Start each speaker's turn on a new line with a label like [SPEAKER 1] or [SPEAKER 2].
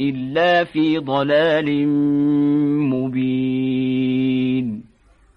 [SPEAKER 1] إلا في ضلال مبين.